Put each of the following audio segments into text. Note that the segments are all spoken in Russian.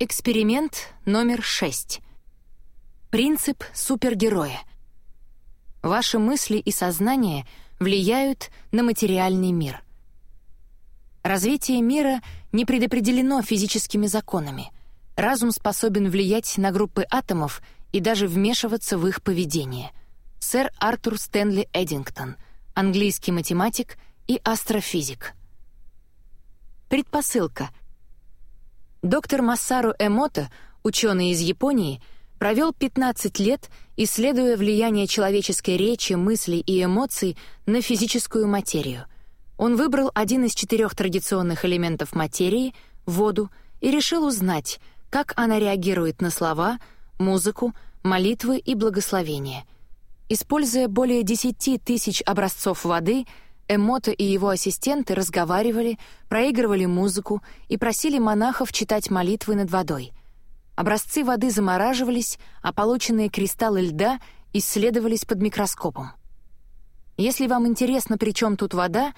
Эксперимент номер шесть. Принцип супергероя. Ваши мысли и сознание влияют на материальный мир. Развитие мира не предопределено физическими законами. Разум способен влиять на группы атомов и даже вмешиваться в их поведение. Сэр Артур Стэнли Эдингтон, английский математик и астрофизик. Предпосылка. Доктор Массару Эмото, ученый из Японии, провел 15 лет, исследуя влияние человеческой речи, мыслей и эмоций на физическую материю. Он выбрал один из четырех традиционных элементов материи — воду и решил узнать, как она реагирует на слова, музыку, молитвы и благословения. Используя более 10 тысяч образцов воды — Эмото и его ассистенты разговаривали, проигрывали музыку и просили монахов читать молитвы над водой. Образцы воды замораживались, а полученные кристаллы льда исследовались под микроскопом. Если вам интересно, при чем тут вода,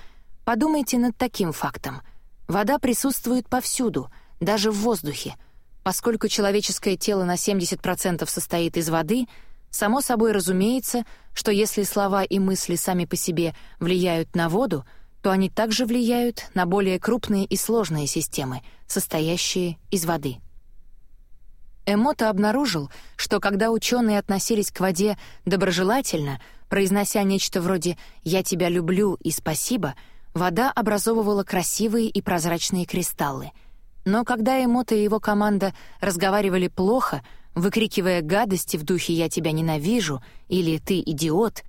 подумайте над таким фактом. Вода присутствует повсюду, даже в воздухе. Поскольку человеческое тело на 70% состоит из воды — Само собой разумеется, что если слова и мысли сами по себе влияют на воду, то они также влияют на более крупные и сложные системы, состоящие из воды. Эмото обнаружил, что когда ученые относились к воде доброжелательно, произнося нечто вроде «я тебя люблю» и «спасибо», вода образовывала красивые и прозрачные кристаллы. Но когда Эмото и его команда разговаривали плохо — выкрикивая гадости в духе «я тебя ненавижу» или «ты идиот»,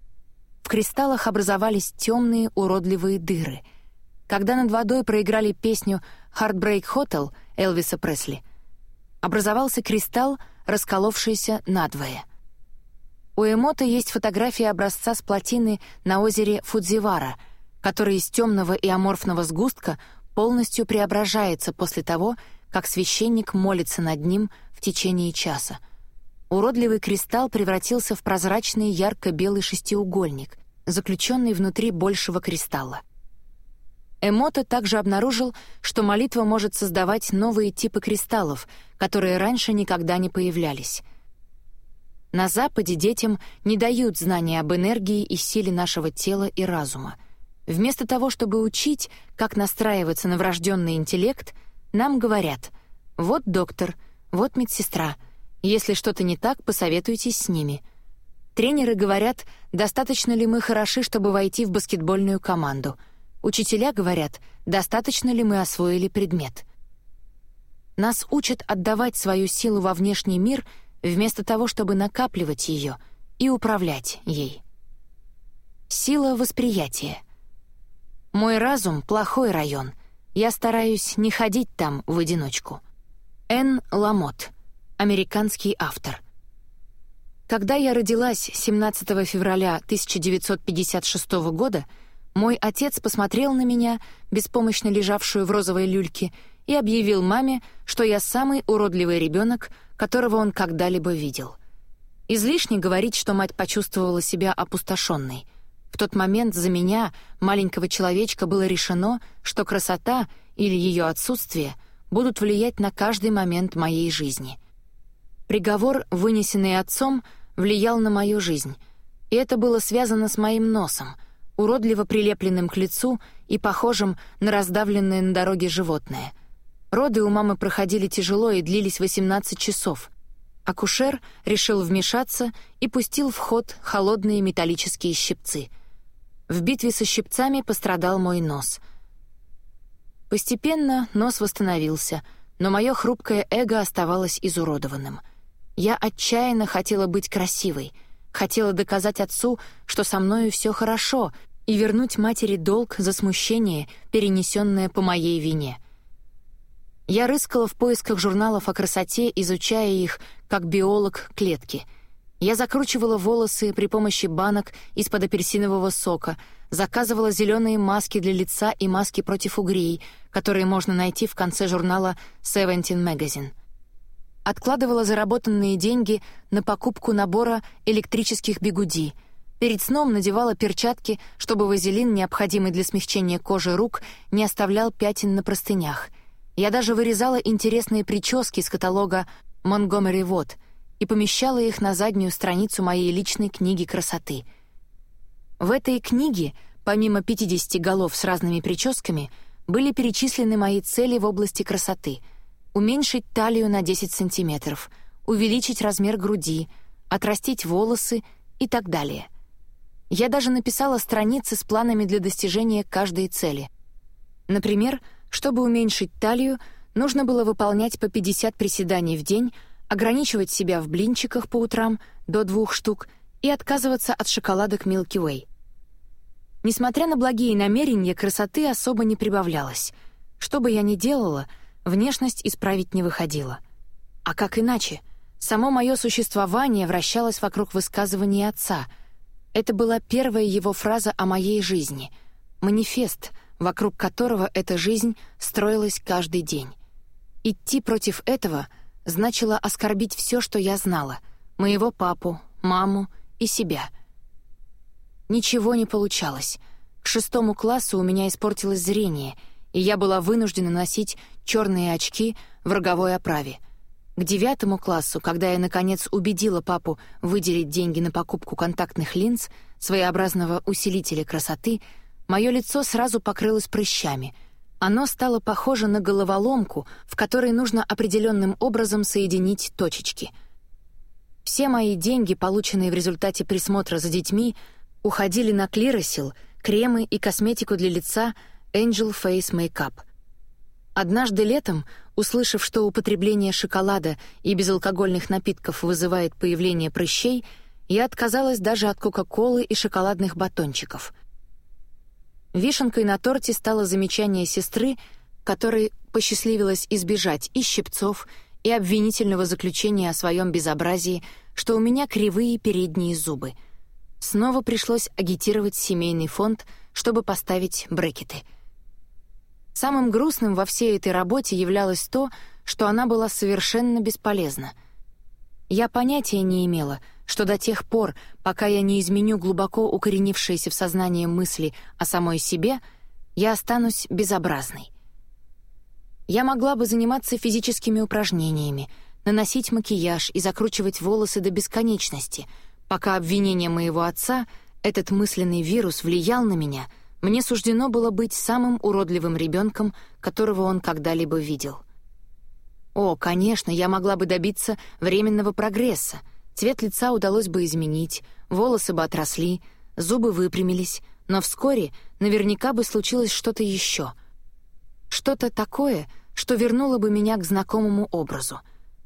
в кристаллах образовались темные уродливые дыры. Когда над водой проиграли песню «Heartbreak Hotel» Элвиса Пресли, образовался кристалл, расколовшийся надвое. У Эмота есть фотография образца с плотины на озере Фудзивара, который из темного и аморфного сгустка полностью преображается после того, как священник молится над ним в течение часа. Уродливый кристалл превратился в прозрачный ярко-белый шестиугольник, заключенный внутри большего кристалла. Эмото также обнаружил, что молитва может создавать новые типы кристаллов, которые раньше никогда не появлялись. На Западе детям не дают знания об энергии и силе нашего тела и разума. Вместо того, чтобы учить, как настраиваться на врожденный интеллект, нам говорят «Вот доктор», вот медсестра. Если что-то не так, посоветуйтесь с ними. Тренеры говорят, достаточно ли мы хороши, чтобы войти в баскетбольную команду. Учителя говорят, достаточно ли мы освоили предмет. Нас учат отдавать свою силу во внешний мир вместо того, чтобы накапливать ее и управлять ей. Сила восприятия. Мой разум — плохой район. Я стараюсь не ходить там в одиночку. Н. Ламот, американский автор. Когда я родилась 17 февраля 1956 года, мой отец посмотрел на меня, беспомощно лежавшую в розовой люльке, и объявил маме, что я самый уродливый ребенок, которого он когда-либо видел. Излишне говорить, что мать почувствовала себя опустошенной. В тот момент за меня, маленького человечка, было решено, что красота или ее отсутствие — будут влиять на каждый момент моей жизни. Приговор, вынесенный отцом, влиял на мою жизнь, и это было связано с моим носом, уродливо прилепленным к лицу и похожим на раздавленное на дороге животное. Роды у мамы проходили тяжело и длились 18 часов. Акушер решил вмешаться и пустил в ход холодные металлические щипцы. В битве со щипцами пострадал мой нос — Постепенно нос восстановился, но мое хрупкое эго оставалось изуродованным. Я отчаянно хотела быть красивой, хотела доказать отцу, что со мною все хорошо, и вернуть матери долг за смущение, перенесенное по моей вине. Я рыскала в поисках журналов о красоте, изучая их, как биолог клетки. Я закручивала волосы при помощи банок из-под апельсинового сока — заказывала зеленые маски для лица и маски против угрей, которые можно найти в конце журнала Seventeen Magazine. Откладывала заработанные деньги на покупку набора электрических бигуди. Перед сном надевала перчатки, чтобы вазелин, необходимый для смягчения кожи рук, не оставлял пятен на простынях. Я даже вырезала интересные прически из каталога «Монгомери Вод» и помещала их на заднюю страницу моей личной книги красоты. В этой книге, помимо 50 голов с разными прическами, были перечислены мои цели в области красоты — уменьшить талию на 10 сантиметров, увеличить размер груди, отрастить волосы и так далее. Я даже написала страницы с планами для достижения каждой цели. Например, чтобы уменьшить талию, нужно было выполнять по 50 приседаний в день, ограничивать себя в блинчиках по утрам до двух штук и отказываться от шоколадок Milky Way. Несмотря на благие намерения, красоты особо не прибавлялось. Что бы я ни делала, внешность исправить не выходила. А как иначе? Само мое существование вращалось вокруг высказываний отца. Это была первая его фраза о моей жизни. Манифест — вокруг которого эта жизнь строилась каждый день. Идти против этого значило оскорбить все, что я знала — моего папу, маму и себя. Ничего не получалось. К шестому классу у меня испортилось зрение, и я была вынуждена носить черные очки в роговой оправе. К девятому классу, когда я, наконец, убедила папу выделить деньги на покупку контактных линз, своеобразного усилителя красоты — Мое лицо сразу покрылось прыщами. Оно стало похоже на головоломку, в которой нужно определенным образом соединить точечки. Все мои деньги, полученные в результате присмотра за детьми, уходили на клиросил, кремы и косметику для лица Angel Face Makeup. Однажды летом, услышав, что употребление шоколада и безалкогольных напитков вызывает появление прыщей, я отказалась даже от Кока-Колы и шоколадных батончиков — Вишенкой на торте стало замечание сестры, которой посчастливилось избежать и щипцов, и обвинительного заключения о своем безобразии, что у меня кривые передние зубы. Снова пришлось агитировать семейный фонд, чтобы поставить брекеты. Самым грустным во всей этой работе являлось то, что она была совершенно бесполезна. Я понятия не имела — что до тех пор, пока я не изменю глубоко укоренившиеся в сознании мысли о самой себе, я останусь безобразной. Я могла бы заниматься физическими упражнениями, наносить макияж и закручивать волосы до бесконечности, пока обвинение моего отца, этот мысленный вирус, влиял на меня, мне суждено было быть самым уродливым ребенком, которого он когда-либо видел. О, конечно, я могла бы добиться временного прогресса — Цвет лица удалось бы изменить, волосы бы отросли, зубы выпрямились, но вскоре наверняка бы случилось что-то еще. Что-то такое, что вернуло бы меня к знакомому образу.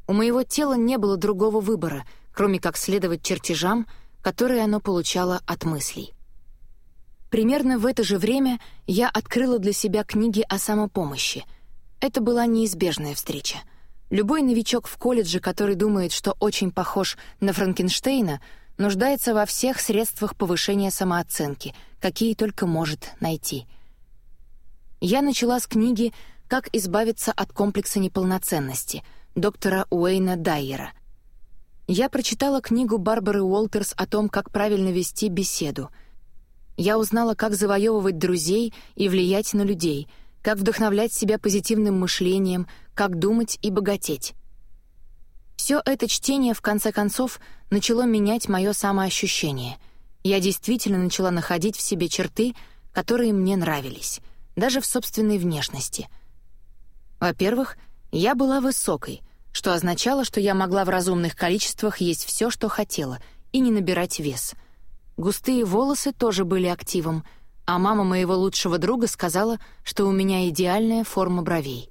У моего тела не было другого выбора, кроме как следовать чертежам, которые оно получало от мыслей. Примерно в это же время я открыла для себя книги о самопомощи. Это была неизбежная встреча — Любой новичок в колледже, который думает, что очень похож на Франкенштейна, нуждается во всех средствах повышения самооценки, какие только может найти. Я начала с книги «Как избавиться от комплекса неполноценности» доктора Уэйна Дайера. Я прочитала книгу Барбары Уолтерс о том, как правильно вести беседу. Я узнала, как завоевывать друзей и влиять на людей — как вдохновлять себя позитивным мышлением, как думать и богатеть. Все это чтение, в конце концов, начало менять мое самоощущение. Я действительно начала находить в себе черты, которые мне нравились, даже в собственной внешности. Во-первых, я была высокой, что означало, что я могла в разумных количествах есть все, что хотела, и не набирать вес. Густые волосы тоже были активом — а мама моего лучшего друга сказала, что у меня идеальная форма бровей.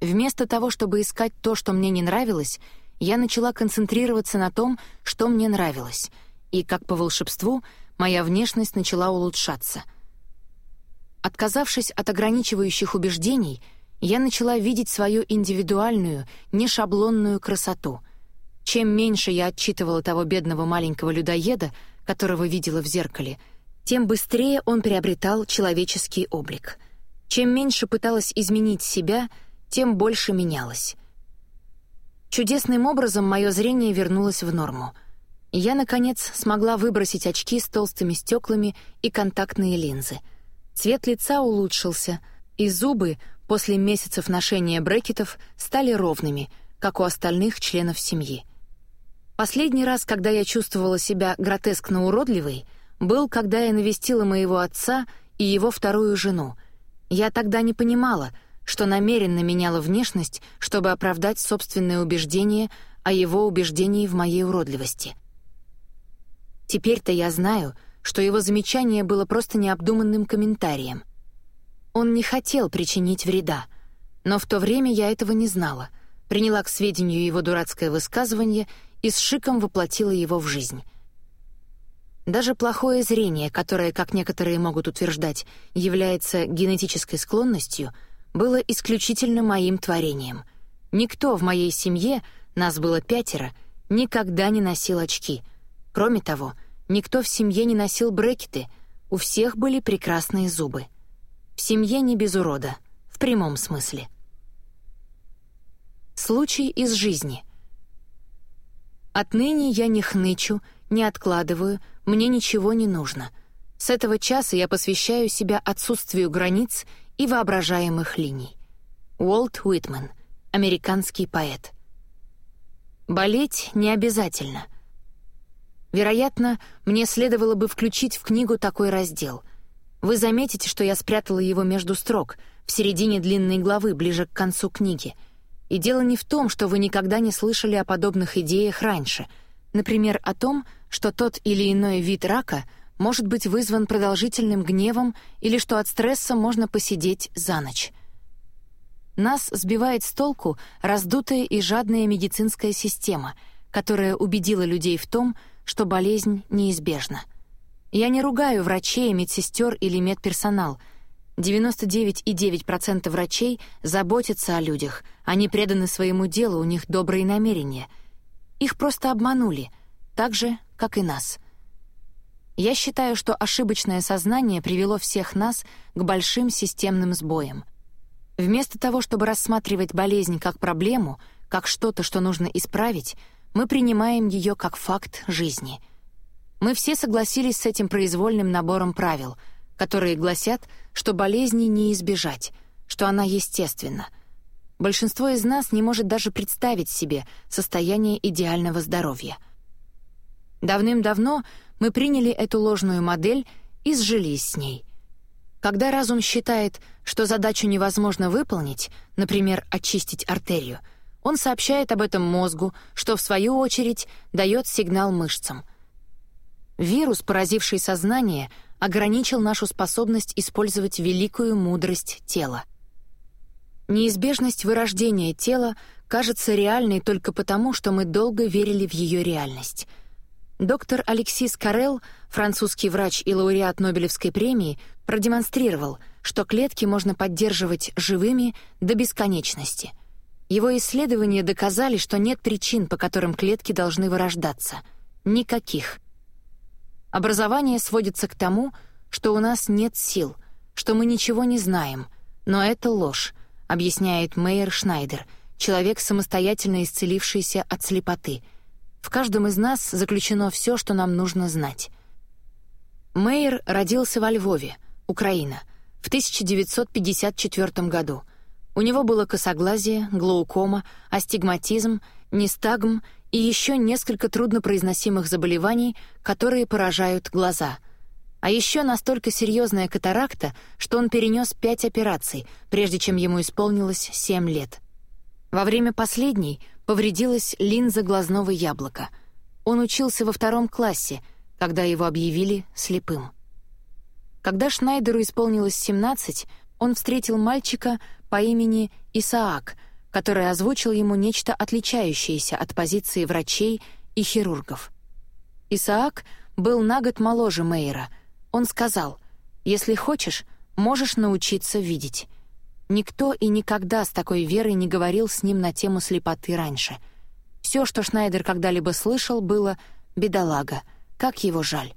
Вместо того, чтобы искать то, что мне не нравилось, я начала концентрироваться на том, что мне нравилось, и, как по волшебству, моя внешность начала улучшаться. Отказавшись от ограничивающих убеждений, я начала видеть свою индивидуальную, нешаблонную красоту. Чем меньше я отчитывала того бедного маленького людоеда, которого видела в зеркале — тем быстрее он приобретал человеческий облик. Чем меньше пыталась изменить себя, тем больше менялась. Чудесным образом мое зрение вернулось в норму. Я, наконец, смогла выбросить очки с толстыми стеклами и контактные линзы. Цвет лица улучшился, и зубы, после месяцев ношения брекетов стали ровными, как у остальных членов семьи. Последний раз, когда я чувствовала себя гротескно уродливой, был, когда я навестила моего отца и его вторую жену. Я тогда не понимала, что намеренно меняла внешность, чтобы оправдать собственное убеждение о его убеждении в моей уродливости. Теперь-то я знаю, что его замечание было просто необдуманным комментарием. Он не хотел причинить вреда, но в то время я этого не знала, приняла к сведению его дурацкое высказывание и с шиком воплотила его в жизнь. Даже плохое зрение, которое, как некоторые могут утверждать, является генетической склонностью, было исключительно моим творением. Никто в моей семье, нас было пятеро, никогда не носил очки. Кроме того, никто в семье не носил брекеты, у всех были прекрасные зубы. В семье не без урода, в прямом смысле. Случай из жизни. Отныне я не хнычу, не откладываю, мне ничего не нужно. С этого часа я посвящаю себя отсутствию границ и воображаемых линий. Уолт Уитман, американский поэт. Болеть не обязательно. Вероятно, мне следовало бы включить в книгу такой раздел. Вы заметите, что я спрятала его между строк, в середине длинной главы, ближе к концу книги. И дело не в том, что вы никогда не слышали о подобных идеях раньше — Например, о том, что тот или иной вид рака может быть вызван продолжительным гневом или что от стресса можно посидеть за ночь. Нас сбивает с толку раздутая и жадная медицинская система, которая убедила людей в том, что болезнь неизбежна. Я не ругаю врачей, медсестер или медперсонал. 99,9% врачей заботятся о людях, они преданы своему делу, у них добрые намерения — их просто обманули, так же, как и нас. Я считаю, что ошибочное сознание привело всех нас к большим системным сбоям. Вместо того, чтобы рассматривать болезнь как проблему, как что-то, что нужно исправить, мы принимаем ее как факт жизни. Мы все согласились с этим произвольным набором правил, которые гласят, что болезни не избежать, что она естественна — Большинство из нас не может даже представить себе состояние идеального здоровья. Давным-давно мы приняли эту ложную модель и сжились с ней. Когда разум считает, что задачу невозможно выполнить, например, очистить артерию, он сообщает об этом мозгу, что в свою очередь дает сигнал мышцам. Вирус, поразивший сознание, ограничил нашу способность использовать великую мудрость тела — Неизбежность вырождения тела кажется реальной только потому, что мы долго верили в ее реальность. Доктор Алексис Карел, французский врач и лауреат Нобелевской премии, продемонстрировал, что клетки можно поддерживать живыми до бесконечности. Его исследования доказали, что нет причин, по которым клетки должны вырождаться. Никаких. Образование сводится к тому, что у нас нет сил, что мы ничего не знаем, но это ложь объясняет Мейер Шнайдер, человек, самостоятельно исцелившийся от слепоты. В каждом из нас заключено все, что нам нужно знать. Мейер родился во Львове, Украина, в 1954 году. У него было косоглазие, глаукома, астигматизм, нестагм и еще несколько труднопроизносимых заболеваний, которые поражают глаза — а еще настолько серьезная катаракта, что он перенес пять операций, прежде чем ему исполнилось семь лет. Во время последней повредилась линза глазного яблока. Он учился во втором классе, когда его объявили слепым. Когда Шнайдеру исполнилось 17, он встретил мальчика по имени Исаак, который озвучил ему нечто отличающееся от позиции врачей и хирургов. Исаак был на год моложе Мейера — он сказал, «Если хочешь, можешь научиться видеть». Никто и никогда с такой верой не говорил с ним на тему слепоты раньше. Все, что Шнайдер когда-либо слышал, было «бедолага, как его жаль».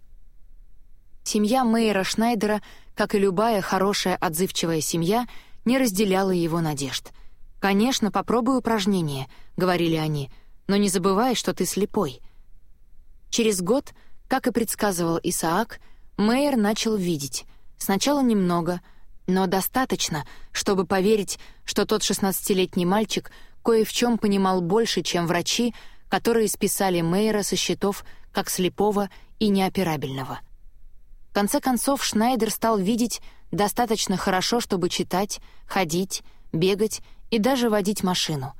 Семья Мейера Шнайдера, как и любая хорошая отзывчивая семья, не разделяла его надежд. «Конечно, попробуй упражнение», — говорили они, «но не забывай, что ты слепой». Через год, как и предсказывал Исаак, Мэйер начал видеть. Сначала немного, но достаточно, чтобы поверить, что тот шестнадцатилетний мальчик кое в чем понимал больше, чем врачи, которые списали Мейера со счетов как слепого и неоперабельного. В конце концов, Шнайдер стал видеть достаточно хорошо, чтобы читать, ходить, бегать и даже водить машину.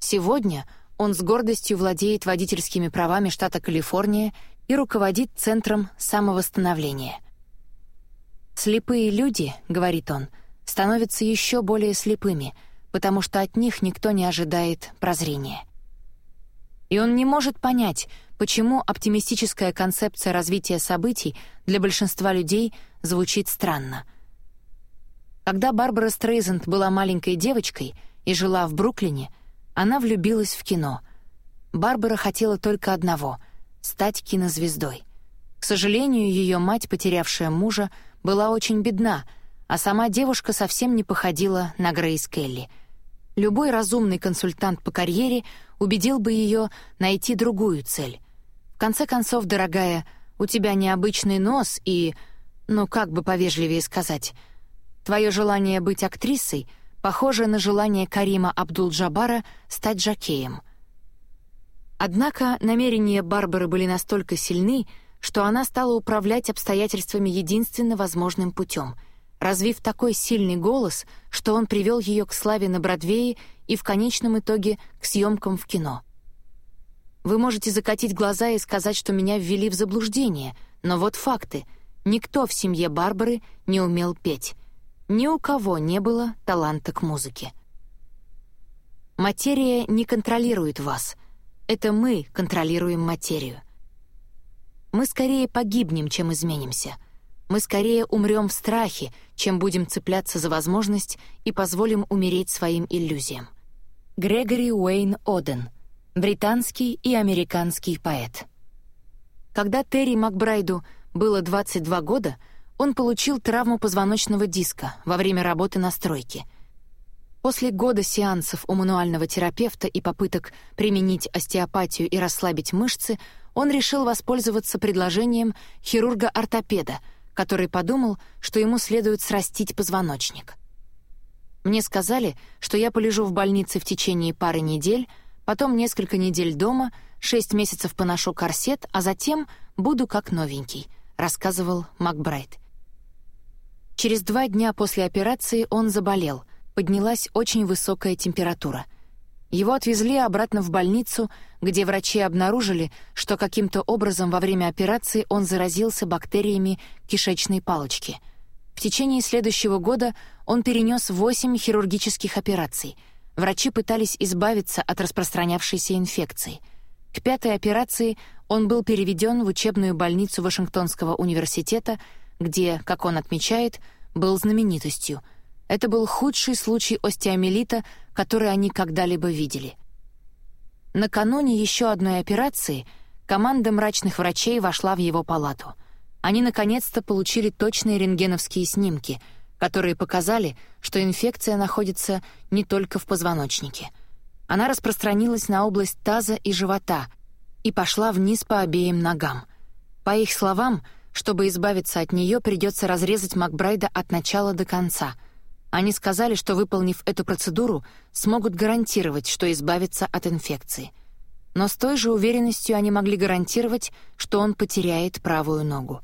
Сегодня он с гордостью владеет водительскими правами штата Калифорния и руководит Центром самовосстановления. «Слепые люди, — говорит он, — становятся еще более слепыми, потому что от них никто не ожидает прозрения». И он не может понять, почему оптимистическая концепция развития событий для большинства людей звучит странно. Когда Барбара Стрейзенд была маленькой девочкой и жила в Бруклине, она влюбилась в кино. Барбара хотела только одного — стать кинозвездой. К сожалению, ее мать, потерявшая мужа, была очень бедна, а сама девушка совсем не походила на Грейс Келли. Любой разумный консультант по карьере убедил бы ее найти другую цель. В конце концов, дорогая, у тебя необычный нос и... Ну, как бы повежливее сказать... Твое желание быть актрисой похоже на желание Карима Абдул-Джабара стать жокеем. Однако намерения Барбары были настолько сильны, что она стала управлять обстоятельствами единственно возможным путем, развив такой сильный голос, что он привел ее к славе на Бродвее и в конечном итоге к съемкам в кино. Вы можете закатить глаза и сказать, что меня ввели в заблуждение, но вот факты. Никто в семье Барбары не умел петь. Ни у кого не было таланта к музыке. Материя не контролирует вас. Это мы контролируем материю. Мы скорее погибнем, чем изменимся. Мы скорее умрем в страхе, чем будем цепляться за возможность и позволим умереть своим иллюзиям. Грегори Уэйн Оден, британский и американский поэт. Когда Терри Макбрайду было 22 года, он получил травму позвоночного диска во время работы на стройке. После года сеансов у мануального терапевта и попыток применить остеопатию и расслабить мышцы — он решил воспользоваться предложением хирурга-ортопеда, который подумал, что ему следует срастить позвоночник. Мне сказали, что я полежу в больнице в течение пары недель, потом несколько недель дома, шесть месяцев поношу корсет, а затем буду как новенький, рассказывал Макбрайт. Через два дня после операции он заболел, поднялась очень высокая температура — его отвезли обратно в больницу, где врачи обнаружили, что каким-то образом во время операции он заразился бактериями кишечной палочки. В течение следующего года он перенес восемь хирургических операций. Врачи пытались избавиться от распространявшейся инфекции. К пятой операции он был переведен в учебную больницу Вашингтонского университета, где, как он отмечает, был знаменитостью — это был худший случай остеомелита, который они когда-либо видели. Накануне еще одной операции команда мрачных врачей вошла в его палату. Они наконец-то получили точные рентгеновские снимки, которые показали, что инфекция находится не только в позвоночнике. Она распространилась на область таза и живота и пошла вниз по обеим ногам. По их словам, чтобы избавиться от нее, придется разрезать Макбрайда от начала до конца — они сказали, что, выполнив эту процедуру, смогут гарантировать, что избавятся от инфекции. Но с той же уверенностью они могли гарантировать, что он потеряет правую ногу.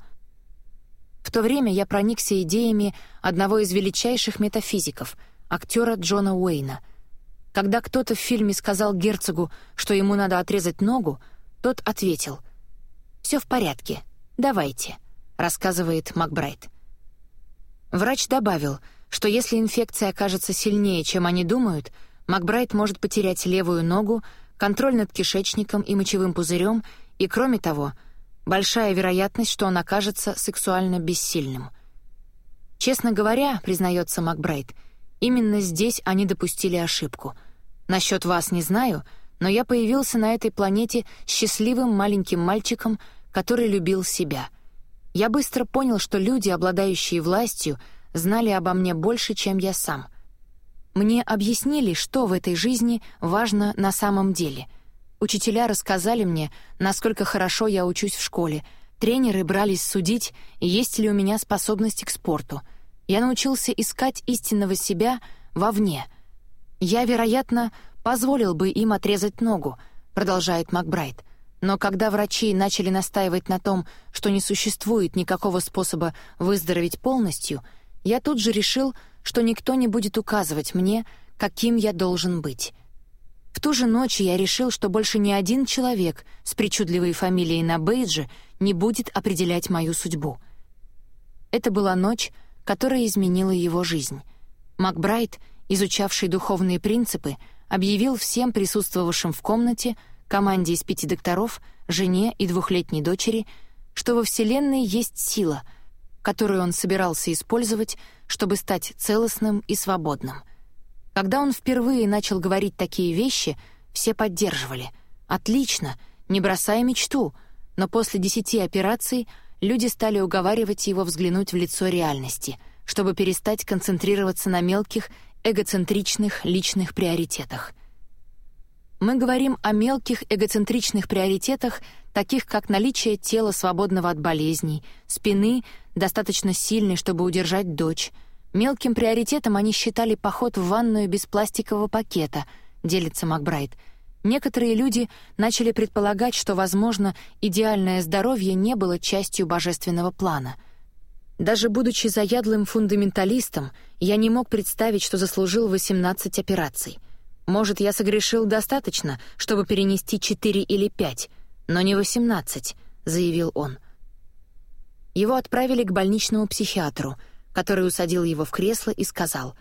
В то время я проникся идеями одного из величайших метафизиков, актера Джона Уэйна. Когда кто-то в фильме сказал герцогу, что ему надо отрезать ногу, тот ответил «Все в порядке, давайте», — рассказывает Макбрайт. Врач добавил — что если инфекция окажется сильнее, чем они думают, Макбрайт может потерять левую ногу, контроль над кишечником и мочевым пузырем, и, кроме того, большая вероятность, что он окажется сексуально бессильным. Честно говоря, признается Макбрайт, именно здесь они допустили ошибку. Насчет вас не знаю, но я появился на этой планете счастливым маленьким мальчиком, который любил себя. Я быстро понял, что люди, обладающие властью, знали обо мне больше, чем я сам. Мне объяснили, что в этой жизни важно на самом деле. Учителя рассказали мне, насколько хорошо я учусь в школе, тренеры брались судить, есть ли у меня способности к спорту. Я научился искать истинного себя вовне. Я, вероятно, позволил бы им отрезать ногу, продолжает Макбрайт. Но когда врачи начали настаивать на том, что не существует никакого способа выздороветь полностью, я тут же решил, что никто не будет указывать мне, каким я должен быть. В ту же ночь я решил, что больше ни один человек с причудливой фамилией на бейдже не будет определять мою судьбу. Это была ночь, которая изменила его жизнь. Макбрайт, изучавший духовные принципы, объявил всем присутствовавшим в комнате — команде из пяти докторов, жене и двухлетней дочери, что во Вселенной есть сила, которую он собирался использовать, чтобы стать целостным и свободным. Когда он впервые начал говорить такие вещи, все поддерживали. «Отлично! Не бросай мечту!» Но после десяти операций люди стали уговаривать его взглянуть в лицо реальности, чтобы перестать концентрироваться на мелких, эгоцентричных личных приоритетах — мы говорим о мелких эгоцентричных приоритетах, таких как наличие тела свободного от болезней, спины, достаточно сильной, чтобы удержать дочь. Мелким приоритетом они считали поход в ванную без пластикового пакета, делится Макбрайт. Некоторые люди начали предполагать, что, возможно, идеальное здоровье не было частью божественного плана. Даже будучи заядлым фундаменталистом, я не мог представить, что заслужил 18 операций — может, я согрешил достаточно, чтобы перенести четыре или пять, но не восемнадцать», — заявил он. Его отправили к больничному психиатру, который усадил его в кресло и сказал,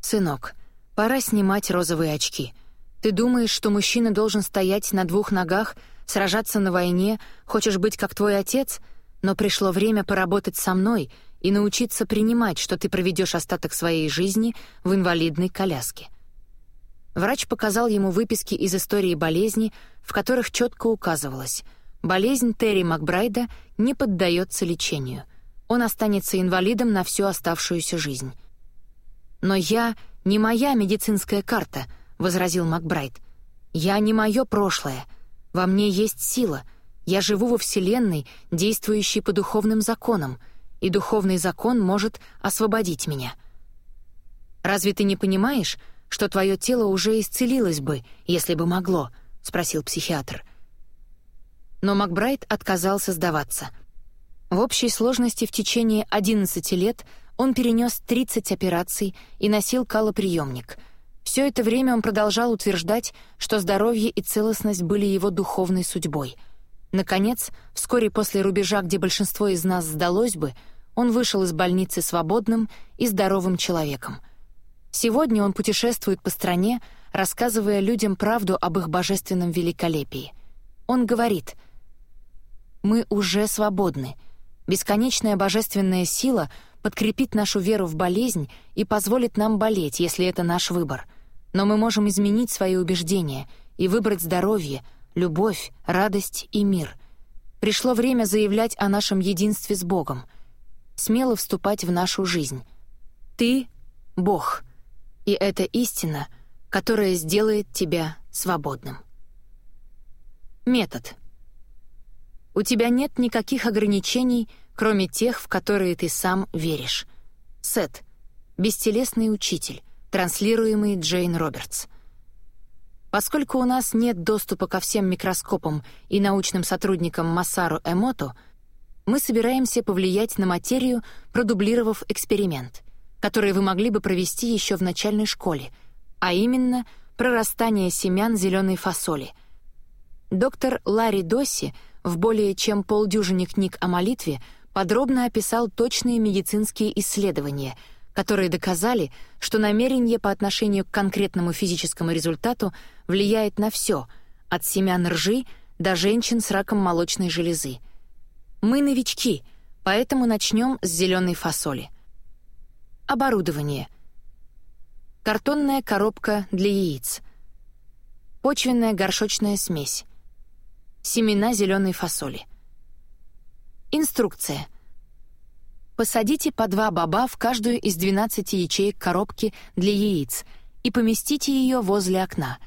«Сынок, пора снимать розовые очки. Ты думаешь, что мужчина должен стоять на двух ногах, сражаться на войне, хочешь быть как твой отец, но пришло время поработать со мной и научиться принимать, что ты проведешь остаток своей жизни в инвалидной коляске». Врач показал ему выписки из истории болезни, в которых четко указывалось: болезнь Терри Макбрайда не поддается лечению. Он останется инвалидом на всю оставшуюся жизнь. Но я не моя медицинская карта, возразил Макбрайд. Я не мое прошлое. Во мне есть сила. Я живу во вселенной, действующей по духовным законам, и духовный закон может освободить меня. Разве ты не понимаешь? Что твое тело уже исцелилось бы, если бы могло?» — спросил психиатр. Но Макбрайт отказался сдаваться. В общей сложности в течение 11 лет он перенес 30 операций и носил калоприемник. Все это время он продолжал утверждать, что здоровье и целостность были его духовной судьбой. Наконец, вскоре после рубежа, где большинство из нас сдалось бы, он вышел из больницы свободным и здоровым человеком — Сегодня он путешествует по стране, рассказывая людям правду об их божественном великолепии. Он говорит, «Мы уже свободны. Бесконечная божественная сила подкрепит нашу веру в болезнь и позволит нам болеть, если это наш выбор. Но мы можем изменить свои убеждения и выбрать здоровье, любовь, радость и мир. Пришло время заявлять о нашем единстве с Богом, смело вступать в нашу жизнь. Ты — Бог — и это истина, которая сделает тебя свободным. Метод. У тебя нет никаких ограничений, кроме тех, в которые ты сам веришь. Сет. Бестелесный учитель, транслируемый Джейн Робертс. Поскольку у нас нет доступа ко всем микроскопам и научным сотрудникам Массару Эмото, мы собираемся повлиять на материю, продублировав эксперимент — которые вы могли бы провести еще в начальной школе, а именно прорастание семян зеленой фасоли. Доктор Ларри Досси в более чем полдюжине книг о молитве подробно описал точные медицинские исследования, которые доказали, что намерение по отношению к конкретному физическому результату влияет на все, от семян ржи до женщин с раком молочной железы. Мы новички, поэтому начнем с зеленой фасоли — Оборудование. Картонная коробка для яиц. Почвенная горшочная смесь. Семена зеленой фасоли. Инструкция. Посадите по два боба в каждую из 12 ячеек коробки для яиц и поместите ее возле окна.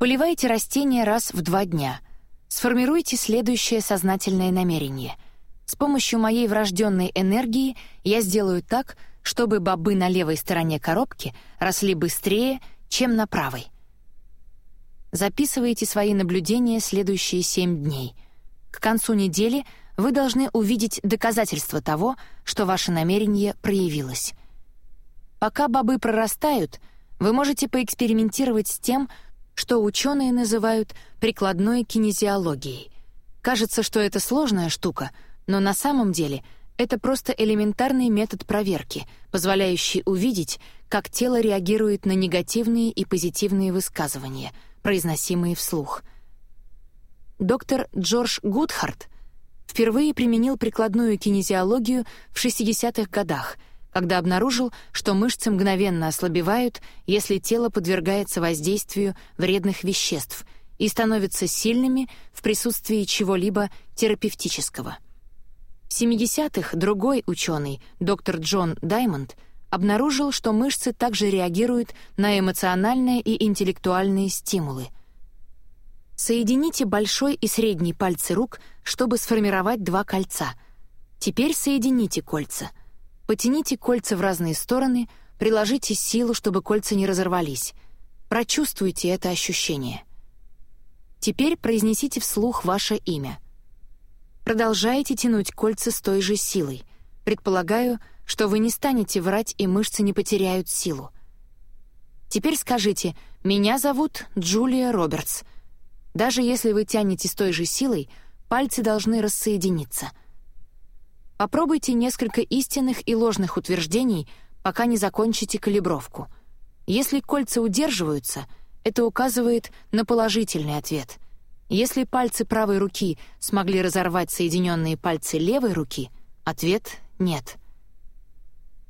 Поливайте растения раз в два дня. Сформируйте следующее сознательное намерение. С помощью моей врожденной энергии я сделаю так, чтобы бобы на левой стороне коробки росли быстрее, чем на правой. Записывайте свои наблюдения следующие 7 дней. К концу недели вы должны увидеть доказательства того, что ваше намерение проявилось. Пока бобы прорастают, вы можете поэкспериментировать с тем, что ученые называют прикладной кинезиологией. Кажется, что это сложная штука, но на самом деле это просто элементарный метод проверки, позволяющий увидеть, как тело реагирует на негативные и позитивные высказывания, произносимые вслух. Доктор Джордж Гудхарт впервые применил прикладную кинезиологию в 60-х годах — когда обнаружил, что мышцы мгновенно ослабевают, если тело подвергается воздействию вредных веществ и становятся сильными в присутствии чего-либо терапевтического. В 70-х другой ученый, доктор Джон Даймонд, обнаружил, что мышцы также реагируют на эмоциональные и интеллектуальные стимулы. Соедините большой и средний пальцы рук, чтобы сформировать два кольца. Теперь соедините кольца — Потяните кольца в разные стороны, приложите силу, чтобы кольца не разорвались. Прочувствуйте это ощущение. Теперь произнесите вслух ваше имя. Продолжайте тянуть кольца с той же силой. Предполагаю, что вы не станете врать и мышцы не потеряют силу. Теперь скажите «Меня зовут Джулия Робертс». Даже если вы тянете с той же силой, пальцы должны рассоединиться — Попробуйте несколько истинных и ложных утверждений, пока не закончите калибровку. Если кольца удерживаются, это указывает на положительный ответ. Если пальцы правой руки смогли разорвать соединенные пальцы левой руки, ответ — нет.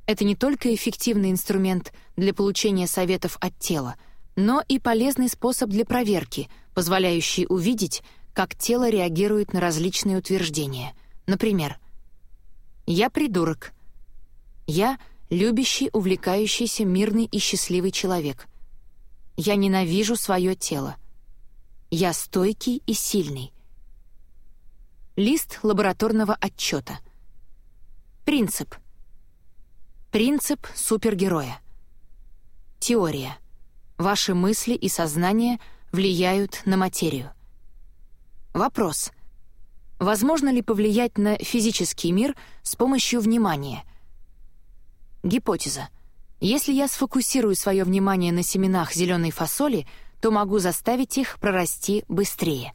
Это не только эффективный инструмент для получения советов от тела, но и полезный способ для проверки, позволяющий увидеть, как тело реагирует на различные утверждения. Например, — я придурок. Я любящий, увлекающийся, мирный и счастливый человек. Я ненавижу свое тело. Я стойкий и сильный. Лист лабораторного отчета. Принцип. Принцип супергероя. Теория. Ваши мысли и сознание влияют на материю. Вопрос. Возможно ли повлиять на физический мир с помощью внимания? Гипотеза. Если я сфокусирую свое внимание на семенах зеленой фасоли, то могу заставить их прорасти быстрее.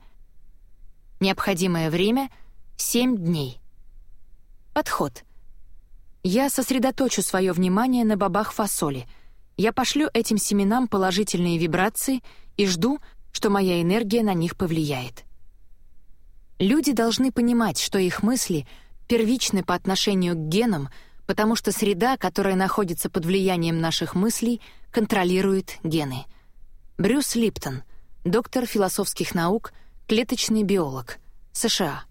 Необходимое время — 7 дней. Подход. Я сосредоточу свое внимание на бобах фасоли. Я пошлю этим семенам положительные вибрации и жду, что моя энергия на них повлияет. Люди должны понимать, что их мысли первичны по отношению к генам, потому что среда, которая находится под влиянием наших мыслей, контролирует гены. Брюс Липтон, доктор философских наук, клеточный биолог, США.